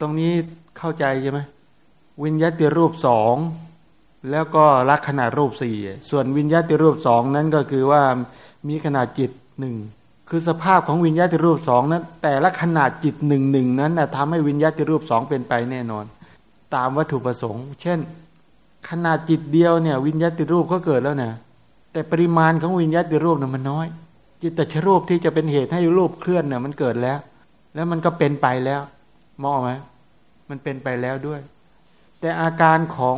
ตรงนี้เข้าใจใช่ไหมวิญญาติรูปสองแล้วก็ลักษณะรูปสี่ส่วนวิญญาติรูปสองนั้นก็คือว่ามีขนาดจิตหนึ่งคือสภาพของวิญญาติรูปสองนั้น แต่ละขนาดจิตหนึ่งหนึ่งนั้นนะทำให้วิญญาติรูปสองเป็นไปแน่นอน ตามวัตถุประสงค์ เช่น ขนาดจิตเดียวเนี่ย วิญญาติรูปก็เกิดแล้วนะแต่ปริมาณของวิญญาติรูปเนี่ยมันน้อย จิตตชรูปที่จะเป็นเหตุให้รูปเคลื่อนเนี่ยมันเกิดแล้ว แล้วมันก็เป็นไปแล้ว มองไหมมันเป็นไปแล้วด้วย แต่อาการของ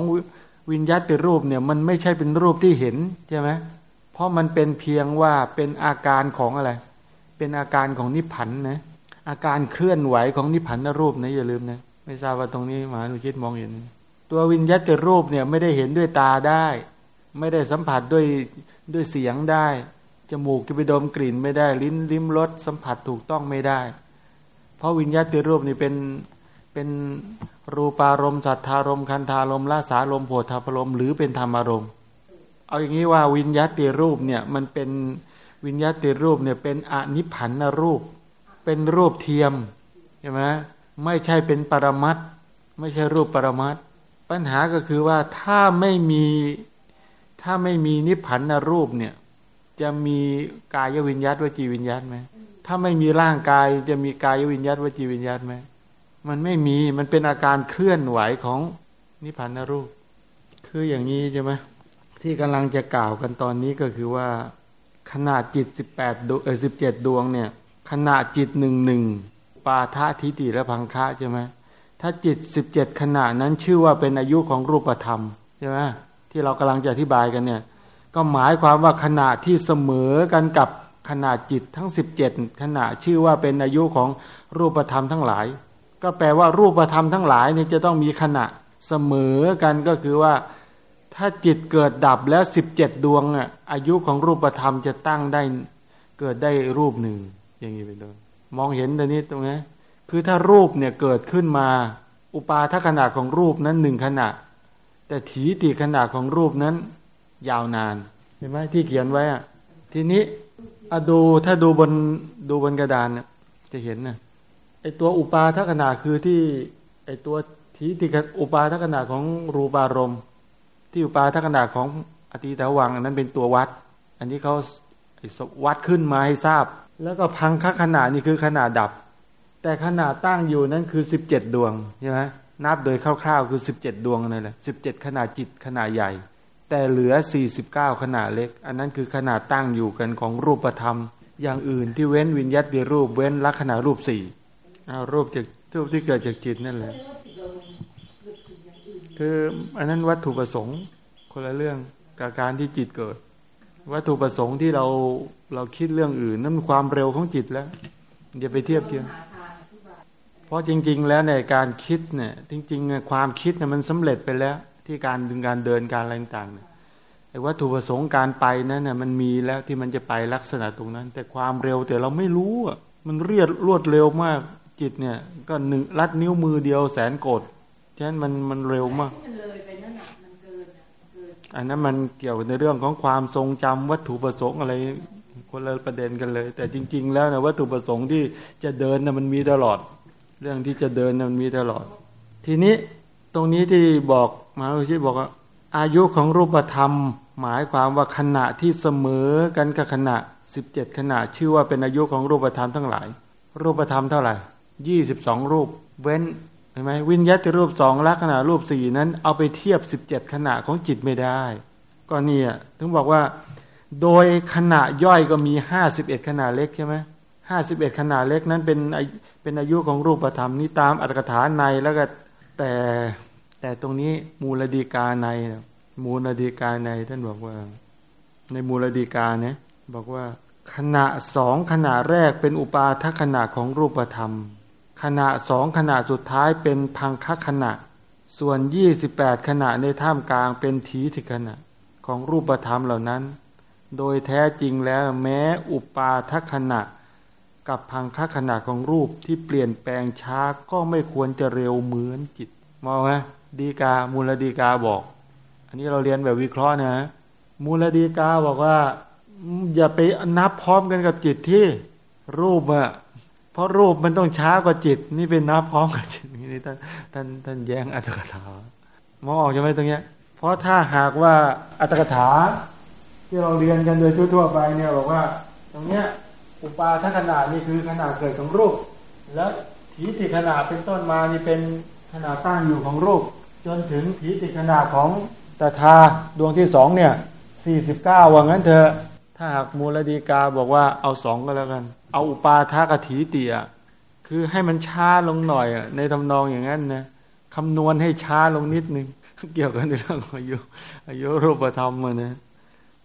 วิญญาติรูปเนี่ยมันไม่ใช่เป็นรูปที่เห็นใช่ไหมเพราะมันเป็นเพียงว่าเป็นอาการของอะไร เป็นอาการของนิพพันธ์นะอาการเคลื่อนไหวของนิพพันธรูปนะอย่าลืมนะไม่ทราบว่าตรงนี้มหานุชิตมองเห็น ตัววิญญาติรูปเนี่ยไม่ได้เห็นด้วยตาได้ ไม่ได้สัมผัสด้วยด้วยเสียงได้จมูกจะไปดมกลิ่นไม่ได้ลิ้นลิ้มรสสัมผัสถูกต้องไม่ได้ เพราะวิญญาติรูปนี่เป็นเป็นรูปารมณ์สัทธารมณ์คันธารมณ์ลาสารมณ์โผฏฐารมณ์หรือเป็นธรรมารมณ์เอาอย่างนี้ว่าวิญญาติรูปเนี่ยมันเป็นวิญญาติรูปเนี่ยเป็นอนิพันธรูป เป็นรูปเทียมใช่ไหมไม่ใช่เป็นปรมัตไม่ใช่รูปปรมัตปัญหาก็คือว่าถ้าไม่มีถ้าไม่มีนิพพันรูปเนี่ย จะมีกายวิญญาตวจีวิญญาตไหม ถ้าไม่มีร่างกายจะมีกายวิญญาตวจีวิญญาตไหมมันไม่มีมันเป็นอาการเคลื่อนไหวของนิพพานรูป คืออย่างนี้ใช่ไหมที่กำลังจะกล่าวกันตอนนี้ก็คือว่า ขนาดจิตสิบแปดดวงเออสิบเจ็ดดวงเนี่ย ขนาดจิตหนึ่งหนึ่งปาทะทิฏฐิและพังคะใช่ไหมถ้าจิตสิบเจ็ดขนาดนั้นชื่อว่าเป็นอายุของรูปธรรมใช่ไหมที่เรากำลังจะอธิบายกันเนี่ย ก็หมายความว่าขนาดที่เสมอกันกับ ขนาดจิตทั้งสิบเจ็ดขนาดชื่อว่าเป็นอายุของรูปธรรมทั้งหลาย ก็แปลว่ารูปธรรมทั้งหลายนี่จะต้องมีขณะเสมอกันก็คือว่า ถ้าจิตเกิดดับแล้วสิบเจ็ดดวงอะอายุของรูปธรรมจะตั้งได้เกิดได้รูปหนึ่ง อย่างนี้เป็นต้นมองเห็นตรงนี้ตรงนี้คือถ้ารูปเนี่ยเกิดขึ้นมา อุปาทขนาดของรูปนั้นหนึ่งขณะ แต่ถีติขนาดของรูปนั้น ยาวนานเห็นไหมที่เขียนไว้อะทีนี้ อะดูถ้าดูบนดูบนกระดานเนี่ยจะเห็นนะไอตัวอุปาทัขณะคือที่ไอตัวทีติกอุปาทัขณะของรูปารมณ์ ที่อุปาทัขณะของอติตวังอันนั้นเป็นตัววัด อันนี้เขาวัดขึ้นมาให้ทราบ แล้วก็พังคขนาดนี่คือขนาดดับ แต่ขนาดตั้งอยู่นั้นคือสิบเจ็ดดวงใช่ไหมนับโดยคร่าวๆคือสิบเจ็ดดวงนั่นแหละสิบเจ็ดขนาดจิตขนาดใหญ่ แต่เหลือสี่สิบเก้าขนาดเล็ก อันนั้นคือขนาดตั้งอยู่กันของรูปธรรม อย่างอื่นที่เว้นวิญญาติรูปเว้นลักษณะรูปสี่เอารูปจากรูปที่เกิดจากจิตนั่นแหละ คืออันนั้นวัตถุประสงค์คนละเรื่องกับการที่จิตเกิด วัตถุประสงค์ที่เราเราคิดเรื่องอื่น นั่นความเร็วของจิตแล้วอย่าไปเทียบเทียมเพราะจริง ๆ แล้วในการคิดเนี่ยจริงๆความคิดเนี่ยมันสำเร็จไปแล้ว ที่การดึงการเดินการอะไรต่างๆเนี่ยไอ้วัตถุประสงค์การไปนั้นเนี่ยมันมีแล้วที่มันจะไปลักษณะตรงนั้น แต่ความเร็วแต่เราไม่รู้อะมันเรียดรวดเร็วมากจิตเนี่ย ก็หนึ่งลัดนิ้วมือเดียวแสนโกดฉะนั้นมันมันเร็วมากอันนั้นมันเกี่ยวในเรื่องของความทรงจำวัตถุประสงค์อะไรคนละประเด็นกันเลย แต่จริง ๆ แล้วนะวัตถุประสงค์ที่จะเดินนะมันมีตลอด เรื่องที่จะเดินนะมันมีตลอด ทีนี้ ตรงนี้ที่บอกมาอุชิบอกว่าอายุของรูปธรรม หมายความว่าขณะที่เสมอกันกับขณะสิบเจ็ดขณะชื่อว่าเป็นอายุของรูปธรรมทั้งหลาย รูปธรรมเท่าไหร่ยี่สิบสองรูป เว้นเห็นไหมวิญญาติรูปสองลักษณะรูปสี่นั้น เอาไปเทียบสิบเจ็ดขณะของจิตไม่ได้ ก็นี่ถึงบอกว่า โดยขณะย่อยก็มีห้าสิบเอ็ดขณะเล็กใช่ไหมห้าสิบเอ็ดขณะเล็กนั้นเป็นเป็นอายุของรูปธรรมนี้ตามอัตถกถาในแล้วก็ แต่แต่ตรงนี้มูลดีกาใน มูลดีกาในท่านบอกว่า ในมูลดีกาเนี่ยบอกว่า ขณะสองขณะแรกเป็นอุปาทขณะของรูปธรรม ขณะสองขณะสุดท้ายเป็นพังคขณะ ส่วนยี่สิบแปดขณะในท่ามกลางเป็นทีทิขณะของรูปธรรมเหล่านั้น โดยแท้จริงแล้วแม้อุปาทขณะ กับพังคขณะของรูปที่เปลี่ยนแปลงช้าก็ไม่ควรจะเร็วเหมือนจิตมองไหมดีกามูลดีกาบอก อันนี้เราเรียนแบบวิเคราะห์นะ มูลดีกาบอกว่า อย่าไปนับพร้อมกันกับจิตที่รูปอะเพราะรูปมันต้องช้ากว่าจิต นี่เป็นนับพร้อมกับจิตนี่นี่ท่านท่านท่านแย้งอัตถกถามองออกใช่ไหมตรงเนี้ย เพราะถ้าหากว่าอัตถกถา ที่เราเรียนกันโดยทั่วๆไปเนี่ยบอกว่า ตรงเนี้ย อุปาทัขนาดนี่คือขนาดเกิดของรูป แล้วถีติขนาดเป็นต้นมานี่เป็นขนาดตั้งอยู่ของรูป จนถึงถีติขนาดของตถาดวงที่สองเนี่ยสี่สิบเก้าว่างั้นเถอถ้าหากมูลดีกาบอกว่าเอาสองก็แล้วกัน เอาอุปาทากถีเตียคือให้มันช้าลงหน่อยในทำนองอย่างนั้นนะคำนวณให้ช้าลงนิดนึงเกี่ยวกันในเรื่องอายุอายุรูปธรรมมานะ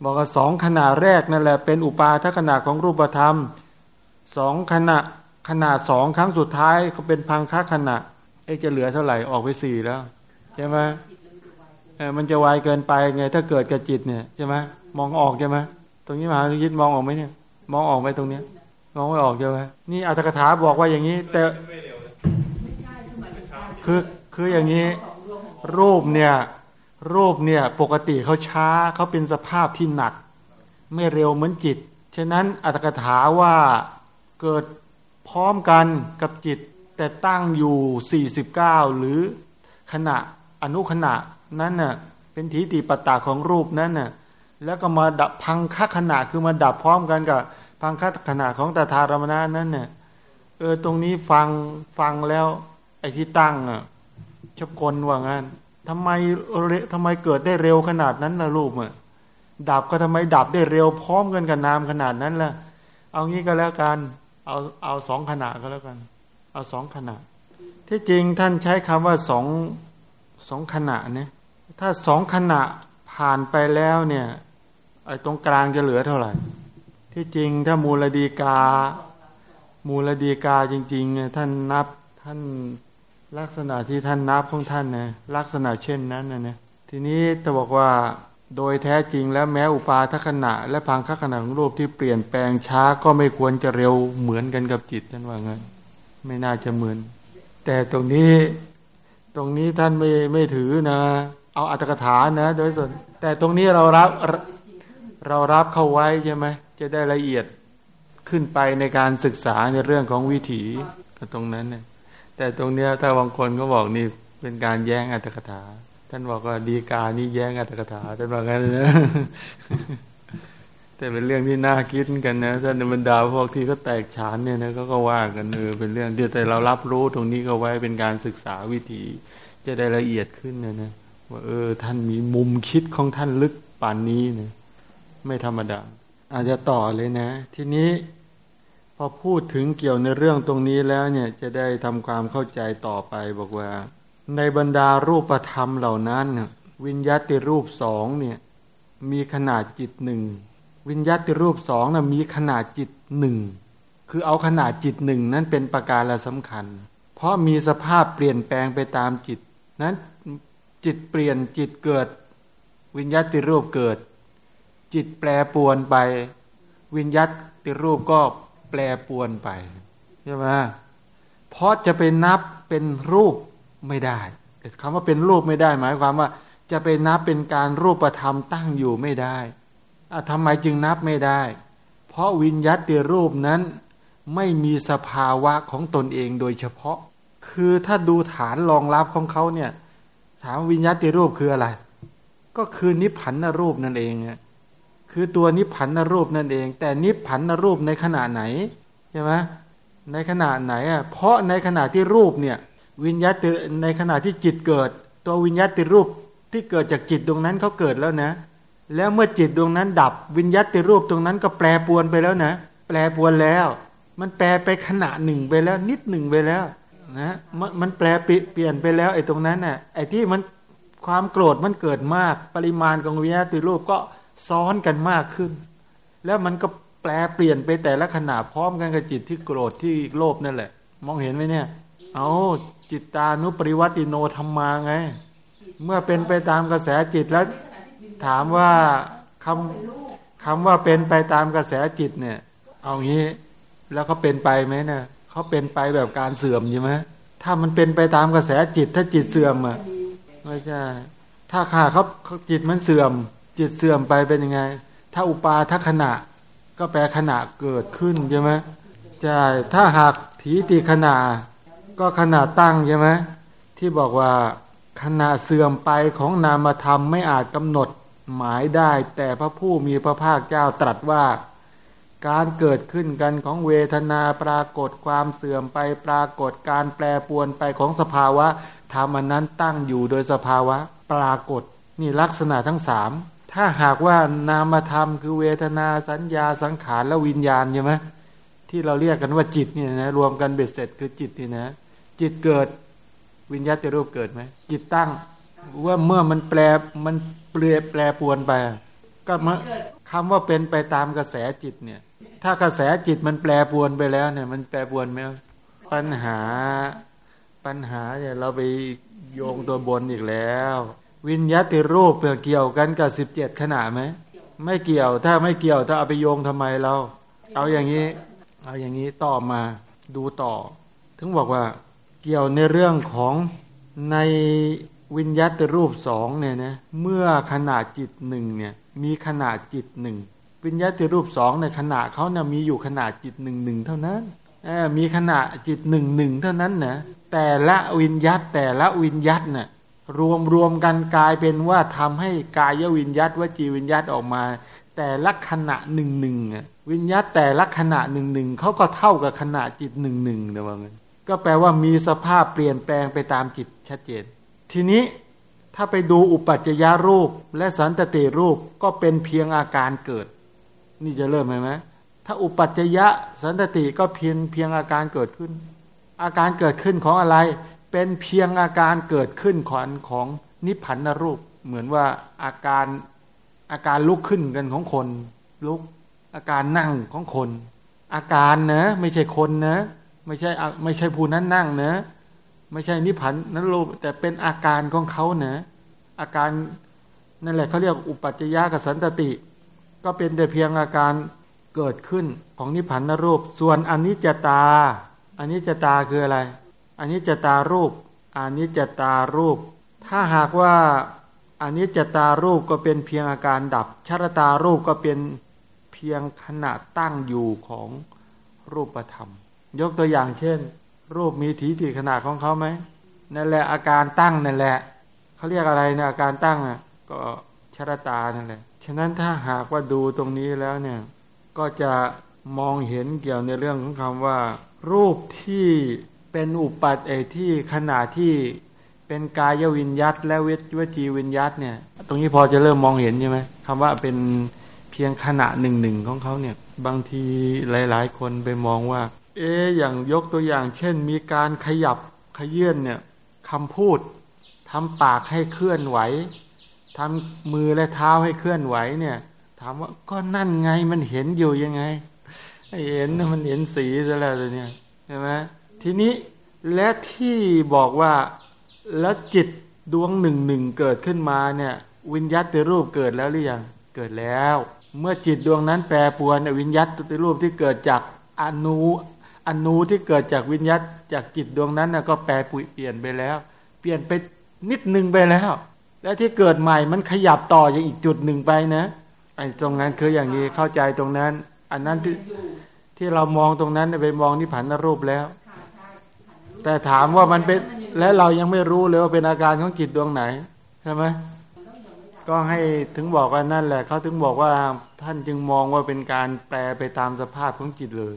บอกว่าสองขนาดแรกนั่นแหละเป็นอุปาทขนาดของรูปธรรมสองขณะขนาดสองครั้งสุดท้ายเขาเป็นพังค่าขณะไอ้จะเหลือเท่าไหร่ออกไปสี่แล้วใช่ไหมเออมันจะไวเกินไปไง ถ้าเกิดกับจิตเนี่ยใช่ไหมมองออกใช่ไหมตรงนี้มหาวิทย์มองออกไหมเนี่ย มองออกไหมตรงเนี้ยมองไม่ออกใช่ไหมนี่อัตถกถาบอกว่าอย่างนี้ แต่คือคืออย่างนี้ รูปเนี่ย รูปเนี่ยปกติเขาช้าเขาเป็นสภาพที่หนัก ไม่เร็วเหมือนจิต ฉะนั้นอัตถกถาว่าเกิดพร้อมกันกับจิต แต่ตั้งอยู่ 49 หรือขณะอนุขณะนั้นน่ะเป็นทีติปตาของรูปนั้นน่ะแล้วก็มาดับพังคขณะคือมาดับพร้อมกันกับพังคขณะของตถารมณะนั้นเนี่ยเออตรงนี้ฟังฟังแล้ว ไอ้ที่ตั้งอะชอบกลว่างั้น ทำไมทำไมเกิดได้เร็วขนาดนั้นล่ะรูปอะดับก็ทำไมดับได้เร็วพร้อมกันกับนามขนาดนั้นล่ะ เอางี้ก็แล้วกัน เอาเอาสองขณะก็แล้วกัน เอาสองขณะ ที่จริงท่านใช้คำว่าสองสองขณะเนี่ยถ้าสองขณะผ่านไปแล้วเนี่ยไอ้ตรงกลางจะเหลือเท่าไหร่ ที่จริงถ้ามูลดีกา มูลดีกาจริงๆเนี่ยท่านนับท่าน ลักษณะที่ท่านนับของท่านนะลักษณะเช่นนั้นนะเนี่ยทีนี้จะบอกว่าโดยแท้จริงแล้วแม้อุปาทขณะ และพังคขณะของรูปที่เปลี่ยนแปลงช้าก็ไม่ควรจะเร็วเหมือนกันกับจิตท่านว่างั้นไม่น่าจะเหมือน แต่ตรงนี้ตรงนี้ท่านไม่ไม่ถือนะ เอาอัตถกถานะ โดยส่วน แต่ตรงนี้เรารับเรารับเข้าไว้ใช่ไหมจะได้ละเอียดขึ้นไปในการศึกษาในเรื่องของวิถีตรงนั้นเนี่ย แต่ตรงเนี้ยถ้าบางคนก็บอกนี่เป็นการแย้งอัตถกถา ท่านบอกว่าดีกานี่แย้งอัตถกถาท่านบอกงั้นนะแต่เป็นเรื่องที่น่าคิดกันนะท่านบรรดาพวกที่เขาแตกฉานเนี่ยนะเขาก็ว่ากันเออเป็นเรื่องที่แต่เรารับรู้ตรงนี้ก็ไว้เป็นการศึกษาวิถีจะได้ละเอียดขึ้นนะนะว่าเออ ท่านมีมุมคิดของท่านลึกป่านนี้นี่ยไม่ธรรมดาอาจจะต่อเลยนะ ทีนี้ พอพูดถึงเกี่ยวในเรื่องตรงนี้แล้วเนี่ยจะได้ทำความเข้าใจต่อไปบอกว่า ในบรรดารูปธรรมเหล่านั้น วิญญาติรูปสองเนี่ยมีขนาดจิตหนึ่งวิญญาติรูปสองนะมีขนาดจิตหนึ่งคือเอาขนาดจิตหนึ่งนั้นเป็นประการละสำคัญ เพราะมีสภาพเปลี่ยนแปลงไปตามจิต นั้นจิตเปลี่ยนจิตเกิด วิญญาติรูปเกิด จิตแปรปวนไป วิญญาติรูปก็ รปวนไปใช่ไหมเพราะจะไปนับเป็นรูปไม่ได้คำว่าเป็นรูปไม่ได้ หมายความว่า จะไปนับเป็นการรูปธรรมตั้งอยู่ไม่ได้ทำไมจึงนับไม่ได้ เพราะวิญญาติรูปนั้นไม่มีสภาวะของตนเองโดยเฉพาะ คือถ้าดูฐานรองรับของเขาเนี่ย ถามวิญญาติรูปคืออะไร ก็คือนิพพันนรูปนั่นเอง คือตัวนิพพันนรูปนั่นเอง แต่นิพพันนรูปในขณะไหนใช่ไหมในขณะไหนอะเพราะในขณะที่รูปเนี่ยวิญญาติในขณะที่จิตเกิด ตัววิญญาติรูปที่เกิดจากจิตตรงนั้นเขาเกิดแล้วนะ แล้วเมื่อจิตดวงนั้นดับ วิญญาติรูปตรงนั้นก็แปรปวนไปแล้วนะ แปรปวนแล้ว มันแปรไปขณะหนึ่งไปแล้ว นิดหนึ่งไปแล้วนะมันแปลเปลี่ยนไปแล้วไอ้ตรงนั้นน่ะไอ้ที่มันความโกรธมันเกิดมาก ปริมาณของวิญญาติรูปก็ ซ้อนกันมากขึ้น แล้วมันก็แปลเปลี่ยนไปแต่ละขณะพร้อมกันกับจิตที่โกรธที่โลภนั่นแหละ มองเห็นไหมเนี่ย เอาจิตตานุปริวัติโนธรรมาไง เมื่อเป็นไปตามกระแสจิตแล้ว ถามว่าคำคำว่าเป็นไปตามกระแสจิตเนี่ย เอางี้แล้วเขาเป็นไปไหมเนี่ยเขาเป็นไปแบบการเสื่อมใช่ไหมถ้ามันเป็นไปตามกระแสจิตถ้าจิตเสื่อมอะไม่ใช่ถ้าขาเขาจิตมันเสื่อม จิตเสื่อมไปเป็นยังไง ถ้าอุปาทัขณะ ก็แปลขณะเกิดขึ้นใช่ไหมใช่ถ้าหากถีติขณะ ก็ขณะตั้งใช่ไหมที่บอกว่าขณะเสื่อมไปของนามธรรมไม่อาจกำหนดหมายได้ แต่พระผู้มีพระภาคเจ้าตรัสว่า การเกิดขึ้นกันของเวทนาปรากฏความเสื่อมไปปรากฏการแปรปวนไปของสภาวะธรรมนั้นตั้งอยู่โดยสภาวะปรากฏนี่ลักษณะทั้งสาม ถ้าหากว่านามธรรมคือเวทนาสัญญาสังขารและวิญญาณใช่ไหมที่เราเรียกกันว่าจิตเนี่ยนะรวมกันเบ็ดเสร็จคือจิตนี่นะ จิตเกิดวิญญาติรูปเกิดไหมจิตตั้งว่าเมื่อมันแปลมันเปลี่ยนแปลปวนไป ก็มาคำว่าเป็นไปตามกระแสจิตเนี่ย ถ้ากระแสจิตมันแปลปวนไปแล้วเนี่ย มันแปลปวนไหมปัญหาปัญหาเนี่ยเราไปโยงตัวบนอีกแล้ว วิญญาติรูปเกี่ยวกันกับสิบเจ็ดขนาดไหมไม่เกี่ยวถ้าไม่เกี่ยวถ้าเอาไปโยงทำไมเรา เอาอย่างนี้ เอาอย่างนี้ต่อมาดูต่อ ถึงบอกว่าเกี่ยวในเรื่องของในวิญญาติรูปสองเนี่ยนะเมื่อขนาดจิตหนึ่งเนี่ยมีขนาดจิตหนึ่งวิญญาติรูปสองในขนาดเขาเนี่ยมีอยู่ขนาดจิตหนึ่งหนึ่งเท่านั้นมีขนาดจิตหนึ่งหนึ่งเท่านั้นนะแต่ละวิญญาตแต่ละวิญญาตเนี่ย รวมรวมกันกลายเป็นว่าทำให้กายวิญญาตวจีวิญญาตออกมา แต่ละขณะหนึ่งหนึ่งวิญญาตแต่ละขณะหนึ่งหนึ่งเขาก็เท่ากับขณะจิตหนึ่งหนึ่งนะว่างั้นก็แปลว่ามีสภาพเปลี่ยนแปลงไปตามจิตชัดเจน ทีนี้ถ้าไปดูอุปัจจยารูปและสันตติรูปก็เป็นเพียงอาการเกิด นี่จะเริ่มไหมไหมถ้าอุปัจจยะสันตติก็เพียงเพียงอาการเกิดขึ้น อาการเกิดขึ้นของอะไร เป็นเพียงอาการเกิดขึ้นของของนิพพานรูป เหมือนว่าอาการอาการลุกขึ้นกันของคน ลุกอาการนั่งของคน อาการนะ ไม่ใช่คนนะ ไม่ใช่ไม่ใช่ผู้นั้นนั่งนะ ไม่ใช่นิพพานนั้นรูป แต่เป็นอาการของเขาเนะอาการนั่นแหละเขาเรียกอุปัจจยะกสันตติ ก็เป็นแต่เพียงอาการเกิดขึ้นของนิพพานรูป ส่วนอันนี้จตาอันนี้จตาคืออะไร อันนี้จตารูปอันนี้จตารูป ถ้าหากว่าอันนี้จตารูปก็เป็นเพียงอาการดับชรตารูปก็เป็นเพียงขณะตั้งอยู่ของรูปธรรม ยกตัวอย่างเช่น รูปมีถีติขนาดของเขาไหมนั่นแหละอาการตั้งนั่นแหละเขาเรียกอะไรนี่ยอาการตั้งอะก็ชรตานั่นแหละฉะนั้นถ้าหากว่าดูตรงนี้แล้วเนี่ยก็จะมองเห็นเกี่ยวในเรื่องของคำว่า รูปที่ เป็นอุปัตเอที่ขนาดที่เป็นกายวิญยัตและเวทวจีวิญยัตเนี่ย ตรงนี้พอจะเริ่มมองเห็นใช่ไหมคำว่าเป็นเพียงขณะหนึ่งหนึ่งของเขาเนี่ย บางทีหลาย ๆ คนไปมองว่า เอ๊อย่างยกตัวอย่าง เช่น มีการขยับขยื่นเนี่ยคำพูดทำปากให้เคลื่อนไหวทำมือและเท้าให้เคลื่อนไหวเนี่ย ถามว่าก็นั่นไงมันเห็นอยู่ยังไงเห็นมันเห็นสีซะแล้วเนี่ยใช่ไหม ทีนี้และที่บอกว่าแล้วจิตดวงหนึ่งหนึ่งเกิดขึ้นมาเนี่ย วิญญาติรูปเกิดแล้วหรือยังเกิดแล้ว เมื่อจิตดวงนั้นแปรปวนวิญญาติรูปที่เกิดจากอนุอนูที่เกิดจากวิญญาตจากจิตดวงนั้นนะก็แปรปุยเปลี่ยนไปแล้ว เปลี่ยนไปนิดหนึ่งไปแล้ว แล้วที่เกิดใหม่มันขยับต่ออย่างอีกจุดหนึ่งไปนะไอ้ตรงนั้นคืออย่างนี้เข้าใจตรงนั้น อันนั้นที่ที่เรามองตรงนั้นไปมองนิพพานรูปแล้ว แต่ถามว่ามันเป็นและเรายังไม่รู้เลยว่าเป็นอาการของจิตดวงไหนใช่ไหมก็ให้ถึงบอกว่านั่นแหละเขาถึงบอกว่าท่านจึงมองว่าเป็นการแปลไปตามสภาพของจิตเลย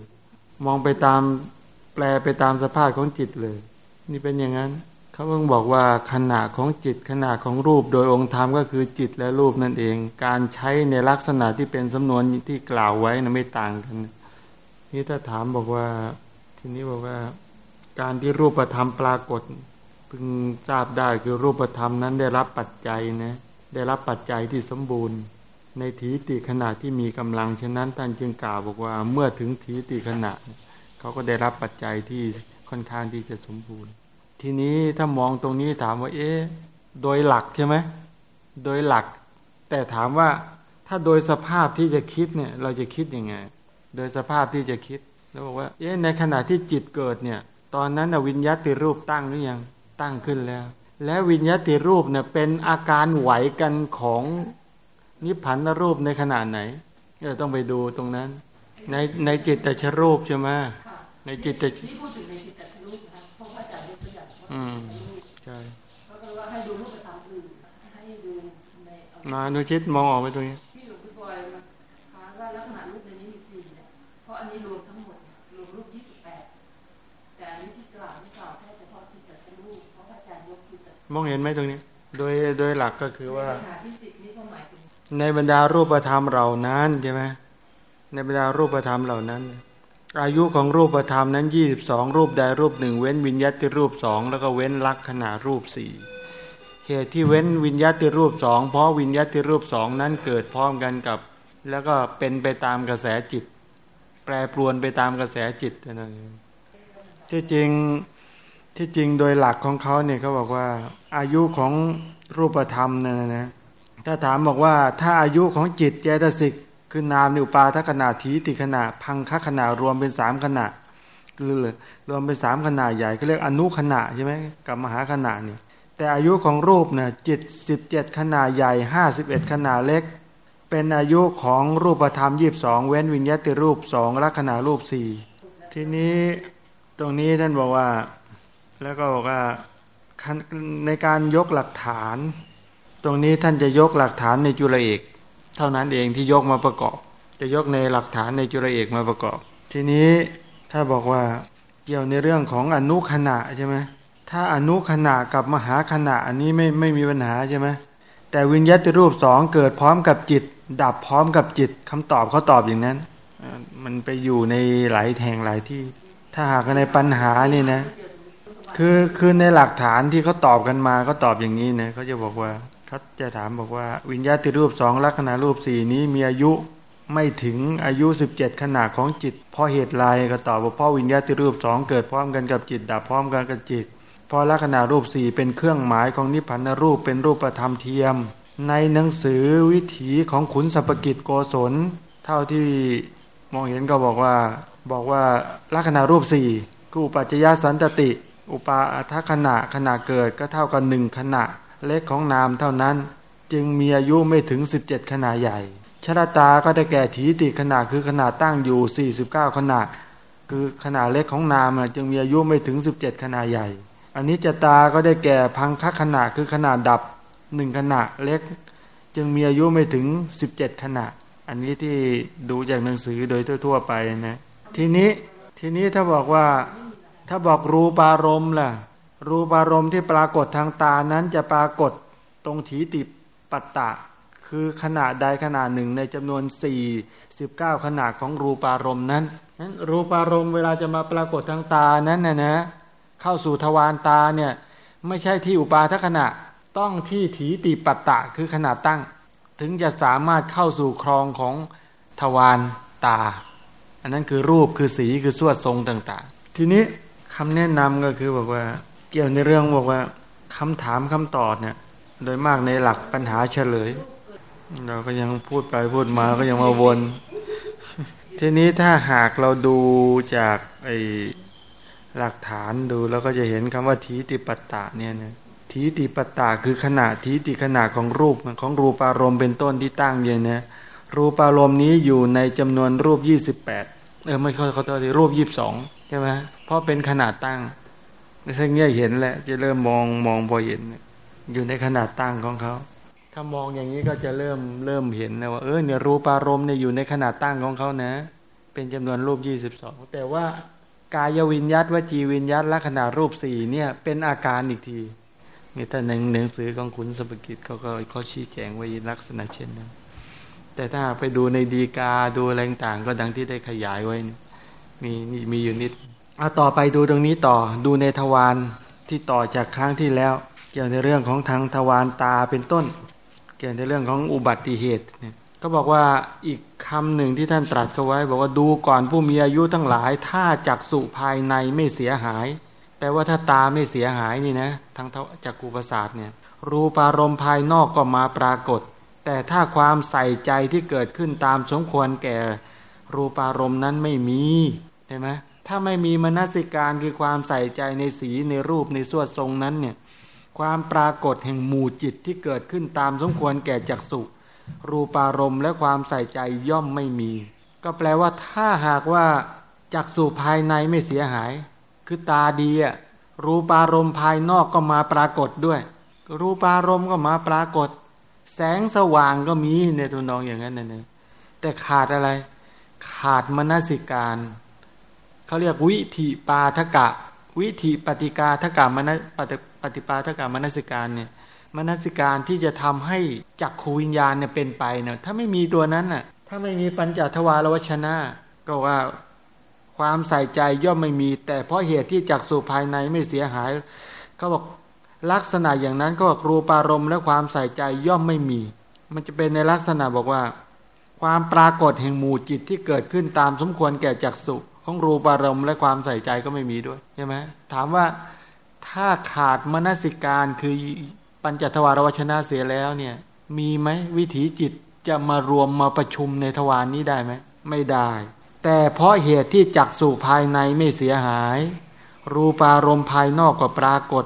มองไปตามแปลไปตามสภาพของจิตเลย นี่เป็นอย่างนั้นเขาเพิ่งบอกว่าขนาดของจิตขนาดของรูปโดยองค์ธรรมก็คือจิตและรูปนั่นเอง การใช้ในลักษณะที่เป็นสำนวนที่กล่าวไว้นะไม่ต่างกันนี่ถ้าถามบอกว่า ทีนี้บอกว่า การที่รูปธรรมปรากฏพึงทราบได้คือรูปธรรมนั้นได้รับปัจจัยนะได้รับปัจจัยที่สมบูรณ์ ในทีติขณะที่มีกำลังฉะนั้นท่านจึงกล่าวบอกว่าเมื่อถึงทีติขณะ เขาก็ได้รับปัจจัยที่ค่อนข้างที่จะสมบูรณ์ ทีนี้ถ้ามองตรงนี้ถามว่า เอ๊ะโดยหลักใช่ไหมโดยหลัก แต่ถามว่าถ้าโดยสภาพที่จะคิดเนี่ย เราจะคิดยังไง โดยสภาพที่จะคิดแล้วบอกว่า เอ๊ะในขณะที่จิตเกิดเนี่ย ตอนนั้นวิญญาติรูปตั้งหรือยังตั้งขึ้นแล้ว และวิญญาติรูปเนี่ยเป็นอาการไหวกันของนิพพานรูปในขนาดไหนก็ต้องไปดูตรงนั้น ในในจิตตชรูปใช่ไหมในจิตตนี่พูในจิตตชรูปนะเพราะว่าจากมัวอย่อืมใช่เาหนูชิตมองออกไปตรงนี้ มองเห็นไหมตรงนี้ โดยโดยหลักก็คือว่า ในบรรดารูปธรรมเหล่านั้นใช่ไหมในบรรดารูปธรรมเหล่านั้น อายุของรูปธรรมนั้นยี่สิบสองรูปใดรูปหนึ่งเว้นวิญญาติรูปสองแล้วก็เว้นลักษณะรูปสี่เหตุที่เว้นวิญญาติรูปสองเพราะวิญญาติรูปสองนั้นเกิดพร้อมกันกับ แล้วก็เป็นไปตามกระแสจิต แปรปรวนไปตามกระแสจิตนั่นเองที่จริง ที่จริงโดยหลักของเขาเนี่ยเขาบอกว่าอายุของรูปธรรมเนี่ยนะถ้าถามบอกว่าถ้าอายุของจิตเจตสิกคือนามนิวปาทัขณะทีติขณะพังคขณะรวมเป็นสามขณะคือรวมเป็นสามขณะใหญ่ก็เรียกอนุขณะใช่ไหมกับมหาขณะเนี่ยแต่อายุของรูปเนี่ยจิตสิบเจ็ดขนาดใหญ่ห้าสิบเอ็ดขนาดเล็ก เป็นอายุของรูปธรรมยีบสองเว้นวิญญาติรูปสองลักษณะรูปสี่ทีนี้ตรงนี้ท่านบอกว่า แล้วก็บอกว่าในการยกหลักฐาน ตรงนี้ท่านจะยกหลักฐานในจุลเอก เท่านั้นเองที่ยกมาประกอบ จะยกในหลักฐานในจุลเอกมาประกอบ ทีนี้ถ้าบอกว่าเกี่ยวในเรื่องของอนุขณะใช่ไหมถ้าอนุขณะกับมหาขณะอันนี้ไม่ไม่มีปัญหาใช่ไหมแต่วิญญาติรูปสองเกิดพร้อมกับจิต ดับพร้อมกับจิตคำตอบเขาตอบอย่างนั้นมันไปอยู่ในหลายแห่งหลายที่ ถ้าหากในปัญหานี่นะ คือคือในหลักฐานที่เขาตอบกันมาก็ตอบอย่างนี้นะเขาจะบอกว่าเขาจะถามบอกว่า วิญญาติรูปสองลักษณะรูปสี่นี้มีอายุไม่ถึงอายุสิบเจ็ดขนาดของจิตเพราะเหตุไรก็ตอบว่าเพราะวิญญาติรูปสองเกิดพร้อมกันกับจิตดับพร้อมกันกับจิตพอลักษณะรูปสี่เป็นเครื่องหมายของนิพพานรูปเป็นรูปธรรมเทียม ในหนังสือวิถีของขุนสัพกิจโกศล เท่าที่มองเห็นก็บอกว่าบอกว่าลักษณะรูปสี่กูปัจจยสันตติ อุปาทัขณะขณะเกิดก็เท่ากับหนึ่งขณะ เล็กของนามเท่านั้น จึงมีอายุไม่ถึง 17 ขณะใหญ่ชรตาก็ได้แก่ถีติขณะคือขนาดตั้งอยู่ 49 ขณะ คือขนาดเล็กของนามจึงมีอายุไม่ถึง 17 ขณะใหญ่ อันนี้จตาก็ได้แก่พังคัขณะคือขนาดดับหนึ่งขณะเล็ก จึงมีอายุไม่ถึงสิบเจ็ดขณะ อันนี้ที่ดูจากหนังสือโดยทั่ว ๆ ไปนะทีนี้ทีนี้ถ้าบอกว่า ถ้าบอกรูปารมณ์ล่ะ รูปารมณ์ที่ปรากฏทางตานั้นจะปรากฏตรงถีติปัตตะ คือขนาดใดขนาดหนึ่งในจำนวนสี่สิบเก้าขนาดของรูปารมณ์นั้นนั้น รูปารมณ์เวลาจะมาปรากฏทางตานั้นนะนะเข้าสู่ทวารตาเนี่ยไม่ใช่ที่อุปาทขณะต้องที่ถีติปัตตะคือขนาดตั้ง ถึงจะสามารถเข้าสู่ครองของทวารตา อันนั้นคือรูปคือสีคือสวดทรงต่าง ๆ ทีนี้ คำแนะนำก็คือบอกว่า เกี่ยวในเรื่องบอกว่าคำถามคำตอบเนี่ย โดยมากในหลักปัญหาเฉลย เราก็ยังพูดไปพูดมาก็ยังมาวน ทีนี้ถ้าหากเราดูจากไอหลักฐานดูแล้วก็จะเห็นคำว่าทีติปัตตะเนี่ยนะทีติปัตตะคือขนาดทีติขนาดของรูปของรูปารมณ์เป็นต้นที่ตั้งเนี่ยนะรูปารมณ์นี้อยู่ในจำนวนรูปยี่สิบแปดเออไม่เขาเขาตัวที่รูปยี่สิบสอง ใช่ไหมเพราะเป็นขนาดตั้งถ้าเงี้ยเห็นแหละ จะเริ่มมองมองพอเห็น อยู่ในขนาดตั้งของเขาถ้ามองอย่างนี้ก็จะเริ่มเริ่มเห็นนะว่าเออเนี่ยรูปารมณ์เนี่ยอยู่ในขนาดตั้งของเขานะ เป็นจำนวนรูปยี่สิบสองแต่ว่ากายวิญญาตวจีวิญญาตแลักษณะรูปสี่เนี่ยเป็นอาการอีกทีนี่ถ้าหนังหนังสือของคุณสมกิจเขาก็เขาชี้แจงไว้ลักษณะเช่นนั้นแต่ถ้าไปดูในดีกาดูอะไรต่างก็ดังที่ได้ขยายไว้ มีมีอยู่นิดเอาต่อไปดูตรงนี้ต่อดูในทวารที่ต่อจากครั้งที่แล้ว เกี่ยวในเรื่องของทางทวารตาเป็นต้น เกี่ยวในเรื่องของอุบัติเหตุเนี่ยก็บอกว่าอีกคำหนึ่งที่ท่านตรัสเขาไว้ บอกว่าดูก่อนผู้มีอายุทั้งหลาย ถ้าจักสุภายในไม่เสียหาย แปลว่าถ้าตาไม่เสียหายนี่นะทางจักกุประสาทเนี่ยรูปารมณ์ภายนอกก็มาปรากฏ แต่ถ้าความใส่ใจที่เกิดขึ้นตามสมควรแก่ รูปารมณ์นั้นไม่มี เห็นไหมถ้าไม่มีมนสิการคือความใส่ใจในสีในรูปในสวดทรงนั้นเนี่ยความปรากฏแห่งหมู่จิตที่เกิดขึ้นตามสมควรแก่จักสุรูปารมณ์และความใส่ใจย่อมไม่มี ก็แปลว่าถ้าหากว่าจักสู่ภายในไม่เสียหาย คือตาดีอะรูปารมณ์ภายนอกก็มาปรากฏด้วย รูปารมณ์ก็มาปรากฏ แสงสว่างก็มีในตัวน้องอย่างนั้นนะแต่ขาดอะไร ขาดมนสิการ เขาเรียกวิธีปาทกะ วิธีปฏิกาทกะมนปฏิปฏิปาทกะมนสิการเนี่ยมนสิการที่จะทำให้จักขูวิญญาณเนี่ยเป็นไปเนี่ยถ้าไม่มีตัวนั้นน่ะ ถ้าไม่มีปัญจทวารวชนะ ก็ว่าความใส่ใจย่อมไม่มี แต่เพราะเหตุที่จักสู่ภายในไม่เสียหายเขาบอกลักษณะอย่างนั้นก็บอกรูปารมณ์และความใส่ใจย่อมไม่มี มันจะเป็นในลักษณะบอกว่า ความปรากฏแห่งหมู่จิตที่เกิดขึ้นตามสมควรแก่จักสุ ของรูปารมณ์และความใส่ใจก็ไม่มีด้วยใช่ไหมถามว่าถ้าขาดมนสิการคือปัญจทวารวชนะเสียแล้วเนี่ย มีไหมวิถีจิตจะมารวมมาประชุมในทวารนนี้ได้ไหมไม่ได้ แต่เพราะเหตุที่จักสู่ภายในไม่เสียหาย รูปารมณ์ภายนอกก็ปรากฏ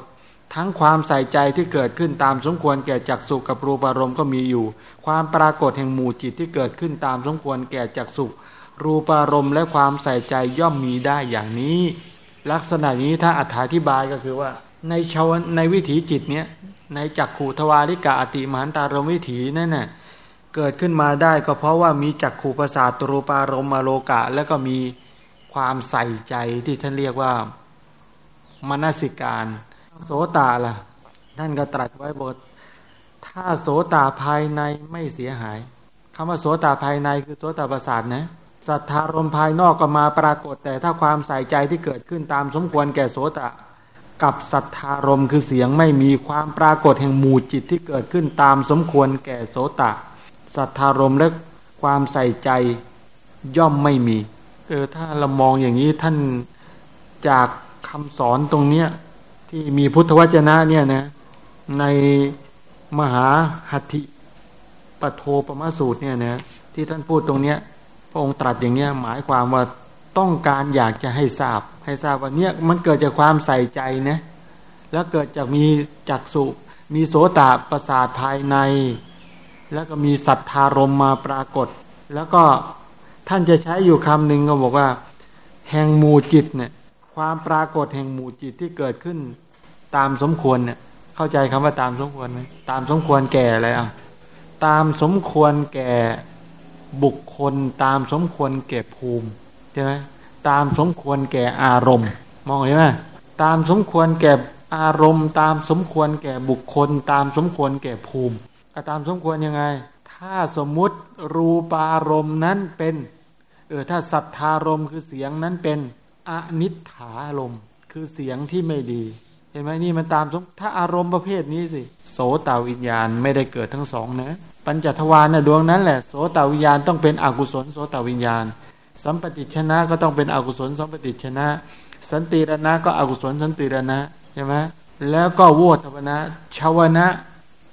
ทั้งความใส่ใจที่เกิดขึ้นตามสมควรแก่จักสุกับรูปารมณ์ก็มีอยู่ ความปรากฏแห่งหมู่จิตที่เกิดขึ้นตามสมควรแก่จักสุ รูปารมณ์และความใส่ใจย่อมมีได้อย่างนี้ ลักษณะนี้ถ้าอธิบายก็คือว่า ในชาวในวิถีจิตเนี้ยในจักขูทวาริกะอติมหันตารมวิถีนั่นน่ะเกิดขึ้นมาได้ก็เพราะว่ามีจักขูประสาทตรูปารมมโลกะ แล้วก็มีความใส่ใจที่ท่านเรียกว่ามนสิการโสตาล่ะท่านก็ตรัสไว้บท ถ้าโสตาภายในไม่เสียหายคำว่าโสตาภายในคือโสตาประสาทนะ ศรัทธารมภายนอกก็มาปรากฏ แต่ถ้าความใส่ใจที่เกิดขึ้นตามสมควรแก่โสตกับศรัทธารมคือเสียงไม่มีความปรากฏแห่งหมู่จิตที่เกิดขึ้นตามสมควรแก่โสตศรัทธารมและความใส่ใจย่อมไม่มีเออถ้าเรามองอย่างนี้ท่านจากคำสอนตรงเนี้ยที่มีพุทธวจนะเนี่ยนะในมหาหัตถิปโทปมาสูตรเนี่ยนะที่ท่านพูดตรงเนี้ย พระองค์ตรัสอย่างเนี้ยหมายความว่าต้องการอยากจะให้ทราบ ให้ทราบว่าเนี่ยมันเกิดจากความใส่ใจนะแล้วเกิดจากมีจักสุมีโสตประสาทภายใน แล้วก็มีสัทธารมมาปรากฏ แล้วก็ท่านจะใช้อยู่คำหนึ่งก็บอกว่า แห่งหมู่จิตเนี่ยความปรากฏแห่งหมู่จิตที่เกิดขึ้น ตามสมควรเนี่ยเข้าใจคำว่าตามสมควรไหมตามสมควรแก่อะไรอะตามสมควรแก่ บุคคลตามสมควรแก่ภูมิใช่ไหมตามสมควรแก่อารมณ์ มองเห็นไหมตามสมควรแก่อารมณ์ ตามสมควรแก่บุคคล ตามสมควรแก่ภูมิตามสมควรยังไง ถ้าสมมุติรูปารมณ์นั้นเป็นเออถ้าสัทธารมคือเสียงนั้นเป็นอนิถารมคือเสียงที่ไม่ดี เห็นไหมนี่มันตามสมถ้าอารมณ์ประเภทนี้สิโสตวิญญาณไม่ได้เกิดทั้งสองนะ ปัญจทวารนะดวงนั้นแหละโสตวิญญาณต้องเป็นอกุศลโสตวิญญาณ สัมปติชนะก็ต้องเป็นอกุศลสัมปติชนะ สันติรณะก็อกุศลสันติรณะใช่ไหมแล้วก็โวทวนะชาวนะ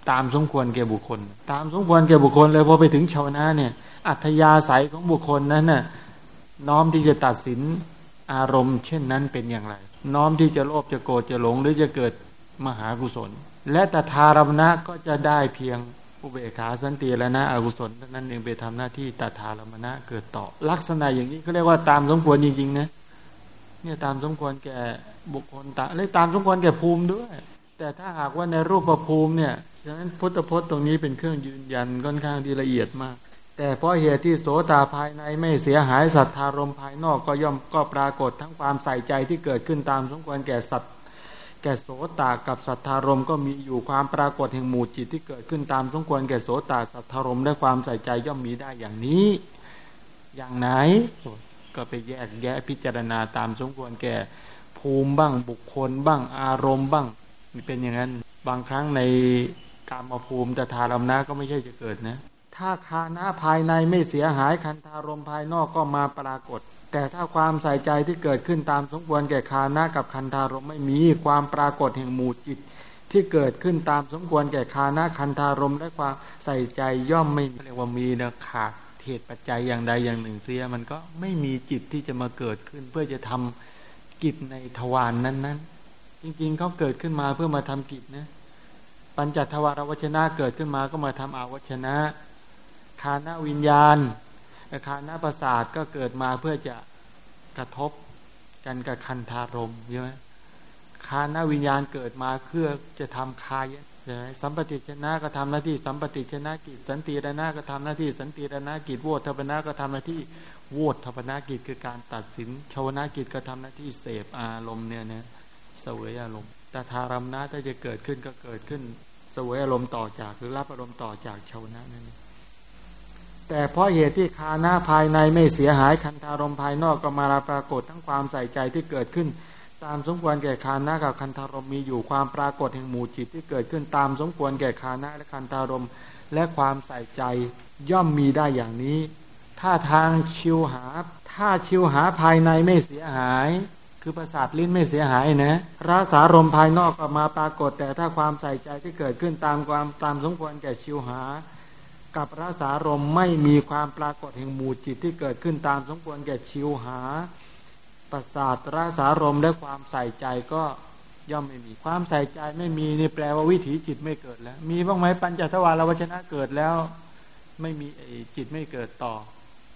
ตามสมควรแก่บุคคล ตามสมควรแก่บุคคลเลยพอไปถึงชาวนะเนี่ย อัธยาศัยของบุคคลนั้นน่ะน้อมที่จะตัดสินอารมณ์ เช่นนั้นเป็นอย่างไร น้อมที่จะโลภจะโกรธจะหลงหรือจะเกิดมหากุศล และตถารมณะก็จะได้เพียง อุเบกขาสันติแล้วนะอกุศลนั้นเองไปทำหน้าที่ตถาลมณะเกิดต่อ ลักษณะอย่างนี้เขาเรียกว่าตามสมควรจริงๆนะเนี่ยตามสมควรแก่บุคคลตาเลยตามสมควรแก่ภูมิด้วย แต่ถ้าหากว่าในรูปประภูมิเนี่ยฉะนั้นพุทธพจน์ตรงนี้เป็นเครื่องยืนยันค่อนข้างที่ละเอียดมาก แต่เพราะเหตุที่โสตาภายในไม่เสียหายสัทธารมภายนอกก็ย่อมก็ปรากฏทั้งความใส่ใจที่เกิดขึ้นตามสมควรแก่สัต แก่โสตากับสัทธารมก็มีอยู่ความปรากฏแห่งหมู่จิตที่เกิดขึ้นตามสมควรแก่โสตาสัทธารมและความใส่ใจย่อมมีได้อย่างนี้ อย่างไหน ก็ไปแยกแยะพิจารณาตามสมควรแก่ภูมิบ้างบุคคลบ้างอารมณ์บ้างนี่เป็นอย่างนั้น บางครั้งในกามภูมิแต่ทารมนะก็ไม่ใช่จะเกิดนะ ถ้าคานะภายในไม่เสียหายคันธารมภายนอกก็มาปรากฏ แต่ถ้าความใส่ใจที่เกิดขึ้นตามสมควรแก่คานะกับคันธารมไม่มีความปรากฏแห่งหมู่จิต ที่เกิดขึ้นตามสมควรแก่คานะคันธารมและความใส่ใจย่อมไม่เรียกว่ามีนะขาดเหตุปัจจัยอย่างใดอย่างหนึ่งเสียมันก็ไม่มีจิตที่จะมาเกิดขึ้น เพื่อจะทำกิจในทวารนนั้น ๆ จริงๆเขาเกิดขึ้นมาเพื่อมาทำกิจนะปัญจทวารวชนะเกิดขึ้นมาก็มาทำอาวชนะคานาวิญญาณ คารหน้าประสาทก็เกิดมาเพื่อจะกระทบกันกับคันธารมใช่ไหมคานาวิญญาณเกิดมาเพื่อจะทำคายใช่ไหมสัมปติชนะก็ทำหน้าที่สัมปติชนะกิจ สันติรนาก็ทำหน้าที่สันติรนากิจโวทัปนาก็ทำหน้าที่โวทัปนากิจคือการตัดสินชาวนากิจก็ทำหน้าที่เสพอารมณ์เนี่ยนะเสวยอารมณ์แต่ทารมนะถ้าจะเกิดขึ้นก็เกิดขึ้น เสวยอารมณ์ต่อจากหรือรับอารมณ์ต่อจากชาวนะนั่นเอง แต่เพราะเหตุที่คานาภายในไม่เสียหายคันธารมภายนอกก็มาปรากฏทั้งความใส่ใจที่เกิดขึ้น ตามสมควรแก่คานะกับคันธารมมีอยู่ความปรากฏแห่งหมู่จิตที่เกิดขึ้นตามสมควรแก่คานะและคันธารมและความใส่ใจย่อมมีได้อย่างนี้ถ้าทางชิวหา ถ้าชิวหาภายในไม่เสียหาย คือประสาทลิ้นไม่เสียหายนะรักษารมภายนอกก็มาปรากฏ แต่ถ้าความใส่ใจที่เกิดขึ้นตามความตามสมควรแก่ชิวหา กับรสารมไม่มีความปรากฏแห่งหมู่จิตที่เกิดขึ้นตามสมควรแก่ชิวหาประสาทรสารมและความใส่ใจก็ย่อมไม่มีความใส่ใจไม่มีนี่แปลว่าวิถีจิตไม่เกิดแล้ว มีบ้างไหมปัญจทวารวชนะเกิดแล้ว ไม่มีจิตไม่เกิดต่อ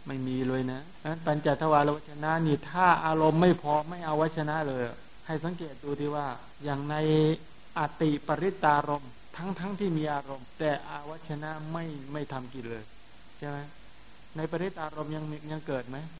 ไม่มีเลยนะปัญจทวารวชนะนี่ถ้าอารมณ์ไม่พอไม่เอาวชนะเลย ให้สังเกตดูที่ว่า อย่างในอติปริตารม ทั้งทั้งที่มีอารมณ์ แต่อาวัชนะไม่ไม่ทำกินเลยใช่ไหมในปริตารมยังยังเกิดไหม